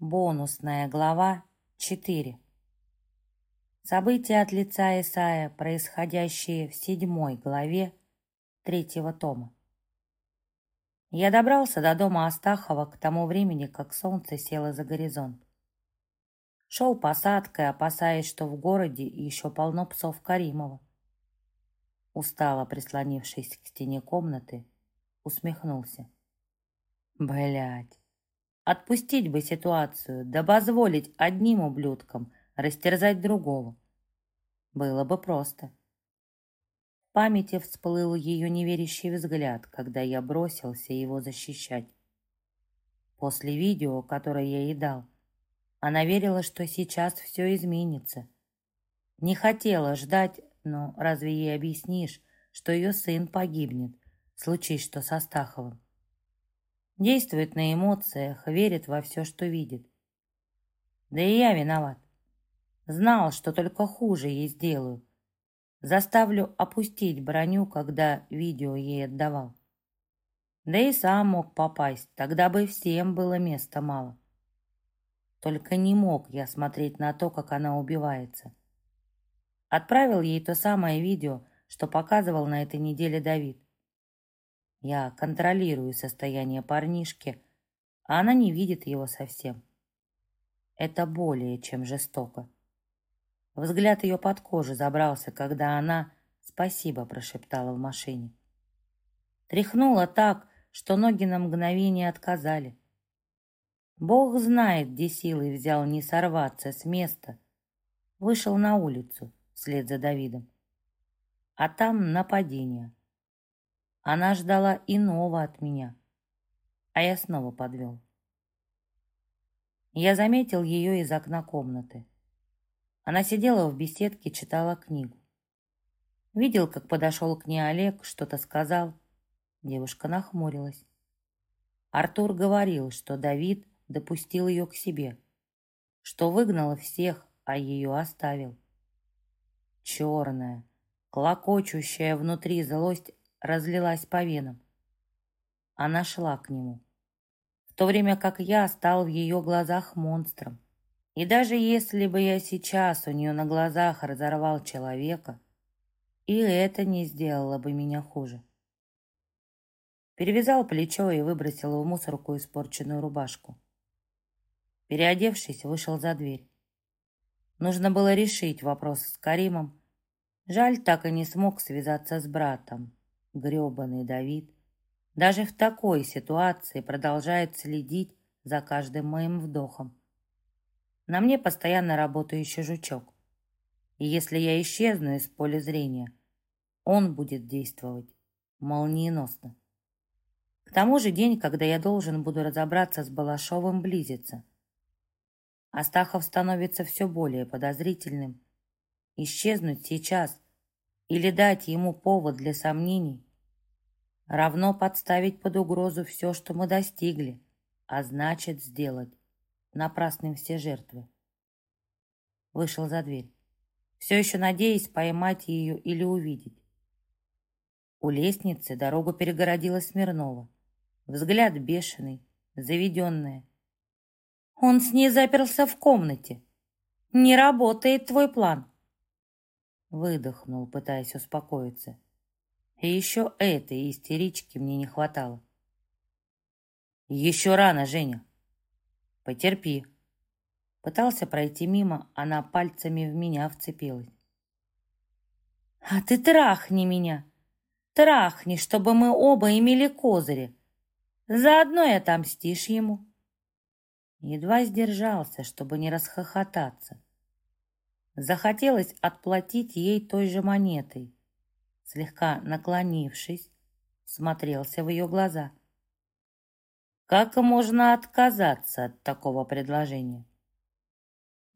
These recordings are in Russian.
Бонусная глава 4. События от лица Исая, происходящие в седьмой главе третьего тома. Я добрался до дома Астахова к тому времени, как солнце село за горизонт. Шел посадкой, опасаясь, что в городе еще полно псов Каримова. Устало прислонившись к стене комнаты, усмехнулся. Блять, отпустить бы ситуацию, да позволить одним ублюдкам растерзать другого. Было бы просто. В памяти всплыл ее неверящий взгляд, когда я бросился его защищать. После видео, которое я ей дал, она верила, что сейчас все изменится. Не хотела ждать, но разве ей объяснишь, что ее сын погибнет, случись что со Стаховым? Действует на эмоциях, верит во все, что видит. Да и я виноват. Знал, что только хуже ей сделаю. Заставлю опустить броню, когда видео ей отдавал. Да и сам мог попасть, тогда бы всем было места мало. Только не мог я смотреть на то, как она убивается. Отправил ей то самое видео, что показывал на этой неделе Давид. Я контролирую состояние парнишки, а она не видит его совсем. Это более чем жестоко. Взгляд ее под кожу забрался, когда она «спасибо» прошептала в машине. Тряхнула так, что ноги на мгновение отказали. Бог знает, где силой взял не сорваться с места. Вышел на улицу вслед за Давидом. А там нападение. Она ждала иного от меня, а я снова подвел. Я заметил ее из окна комнаты. Она сидела в беседке, читала книгу. Видел, как подошел к ней Олег, что-то сказал. Девушка нахмурилась. Артур говорил, что Давид допустил ее к себе, что выгнал всех, а ее оставил. Черная, клокочущая внутри злость разлилась по венам. Она шла к нему, в то время как я стал в ее глазах монстром. И даже если бы я сейчас у нее на глазах разорвал человека, и это не сделало бы меня хуже. Перевязал плечо и выбросил в мусорку испорченную рубашку. Переодевшись, вышел за дверь. Нужно было решить вопрос с Каримом. Жаль, так и не смог связаться с братом грёбаный Давид, даже в такой ситуации продолжает следить за каждым моим вдохом. На мне постоянно работающий жучок. И если я исчезну из поля зрения, он будет действовать молниеносно. К тому же день, когда я должен буду разобраться с Балашовым, близится. Астахов становится все более подозрительным. Исчезнуть сейчас или дать ему повод для сомнений равно подставить под угрозу все, что мы достигли, а значит сделать напрасным все жертвы. Вышел за дверь, все еще надеясь поймать ее или увидеть. У лестницы дорогу перегородила Смирнова. Взгляд бешеный, заведенная. Он с ней заперся в комнате. Не работает твой план. Выдохнул, пытаясь успокоиться. И еще этой истерички мне не хватало. Еще рано, Женя. Потерпи. Пытался пройти мимо, она пальцами в меня вцепилась. А ты трахни меня. Трахни, чтобы мы оба имели козыри. Заодно и отомстишь ему. Едва сдержался, чтобы не расхохотаться. Захотелось отплатить ей той же монетой слегка наклонившись, смотрелся в ее глаза. Как можно отказаться от такого предложения?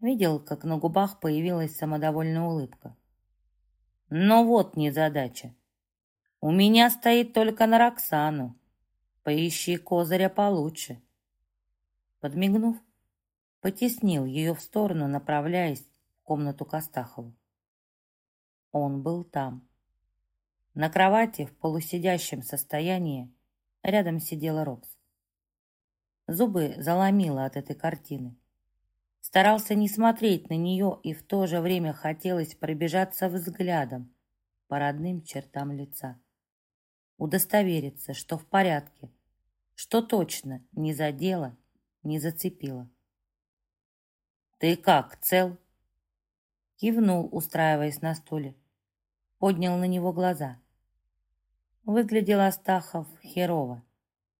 Видел, как на губах появилась самодовольная улыбка. Но вот незадача. У меня стоит только на Роксану. Поищи козыря получше. Подмигнув, потеснил ее в сторону, направляясь комнату Костахову. Он был там. На кровати в полусидящем состоянии рядом сидела Рокс. Зубы заломило от этой картины. Старался не смотреть на нее, и в то же время хотелось пробежаться взглядом по родным чертам лица. Удостовериться, что в порядке, что точно не задело, не зацепило. «Ты как, цел?» Кивнул, устраиваясь на стуле. Поднял на него глаза. Выглядел Астахов херово.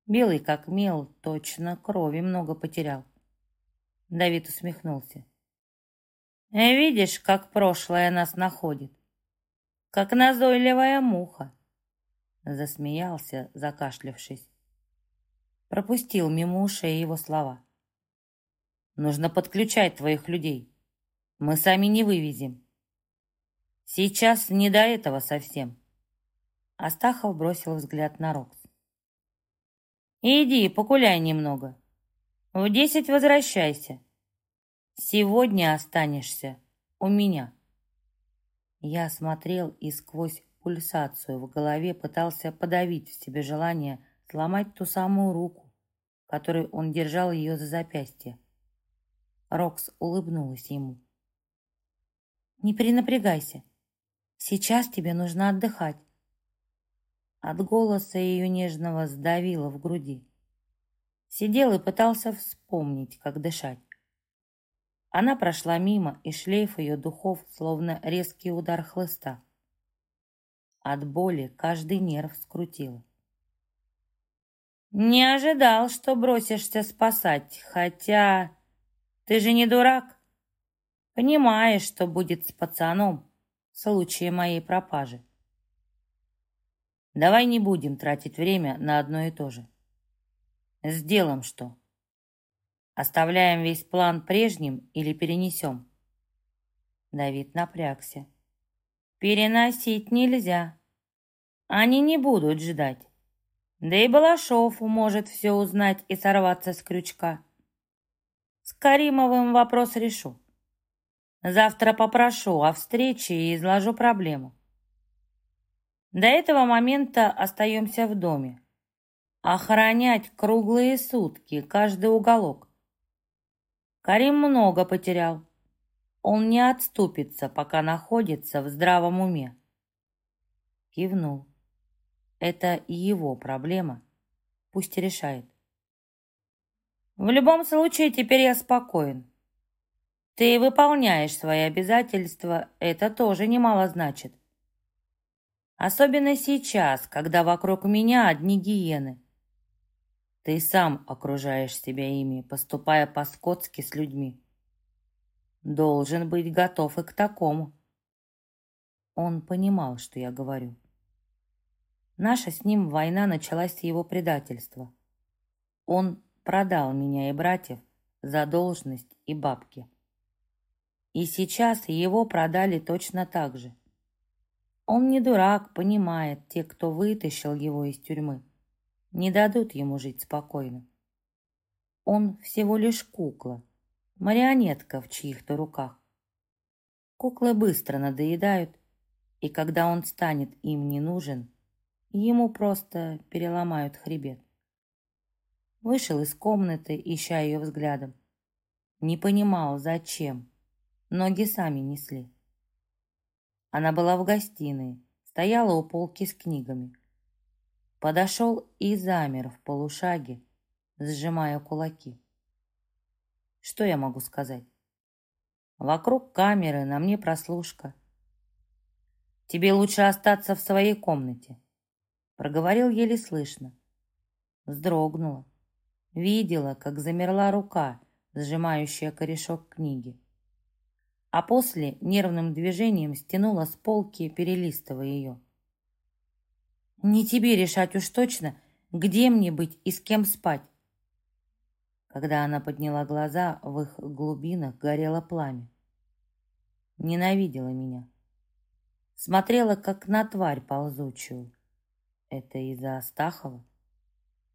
Белый как мел, точно крови много потерял. Давид усмехнулся. «Э, «Видишь, как прошлое нас находит? Как назойливая муха!» Засмеялся, закашлявшись. Пропустил мимо ушей его слова. «Нужно подключать твоих людей. Мы сами не вывезем. Сейчас не до этого совсем». Астахов бросил взгляд на Рокс. «Иди, погуляй немного. В десять возвращайся. Сегодня останешься у меня». Я смотрел и сквозь пульсацию в голове пытался подавить в себе желание сломать ту самую руку, которой он держал ее за запястье. Рокс улыбнулась ему. «Не перенапрягайся. Сейчас тебе нужно отдыхать. От голоса ее нежного сдавило в груди. Сидел и пытался вспомнить, как дышать. Она прошла мимо, и шлейф ее духов, словно резкий удар хлыста. От боли каждый нерв скрутило. «Не ожидал, что бросишься спасать, хотя ты же не дурак. Понимаешь, что будет с пацаном в случае моей пропажи. Давай не будем тратить время на одно и то же. Сделаем что? Оставляем весь план прежним или перенесем? Давид напрягся. Переносить нельзя. Они не будут ждать. Да и Балашов может все узнать и сорваться с крючка. С Каримовым вопрос решу. Завтра попрошу о встрече и изложу проблему. До этого момента остаемся в доме. Охранять круглые сутки, каждый уголок. Карим много потерял. Он не отступится, пока находится в здравом уме. Кивнул. Это его проблема. Пусть решает. В любом случае, теперь я спокоен. Ты выполняешь свои обязательства, это тоже немало значит. Особенно сейчас, когда вокруг меня одни гиены. Ты сам окружаешь себя ими, поступая по-скотски с людьми. Должен быть готов и к такому. Он понимал, что я говорю. Наша с ним война началась с его предательства. Он продал меня и братьев за должность и бабки. И сейчас его продали точно так же. Он не дурак, понимает, те, кто вытащил его из тюрьмы, не дадут ему жить спокойно. Он всего лишь кукла, марионетка в чьих-то руках. Куклы быстро надоедают, и когда он станет им не нужен, ему просто переломают хребет. Вышел из комнаты, ища ее взглядом. Не понимал, зачем. Ноги сами несли. Она была в гостиной, стояла у полки с книгами. Подошел и замер в полушаге, сжимая кулаки. Что я могу сказать? Вокруг камеры, на мне прослушка. Тебе лучше остаться в своей комнате. Проговорил еле слышно. Вздрогнула. Видела, как замерла рука, сжимающая корешок книги а после нервным движением стянула с полки, перелистывая ее. «Не тебе решать уж точно, где мне быть и с кем спать». Когда она подняла глаза, в их глубинах горело пламя. Ненавидела меня. Смотрела, как на тварь ползучую. Это из-за Астахова?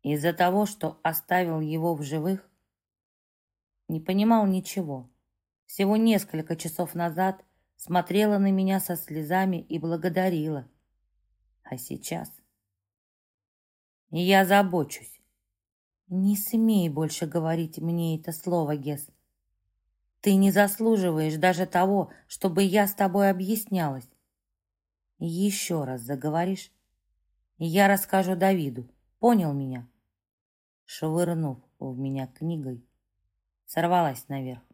Из-за того, что оставил его в живых? Не понимал ничего всего несколько часов назад смотрела на меня со слезами и благодарила. А сейчас... Я забочусь. Не смей больше говорить мне это слово, Гес. Ты не заслуживаешь даже того, чтобы я с тобой объяснялась. Еще раз заговоришь, я расскажу Давиду. Понял меня? Швырнув в меня книгой, сорвалась наверх.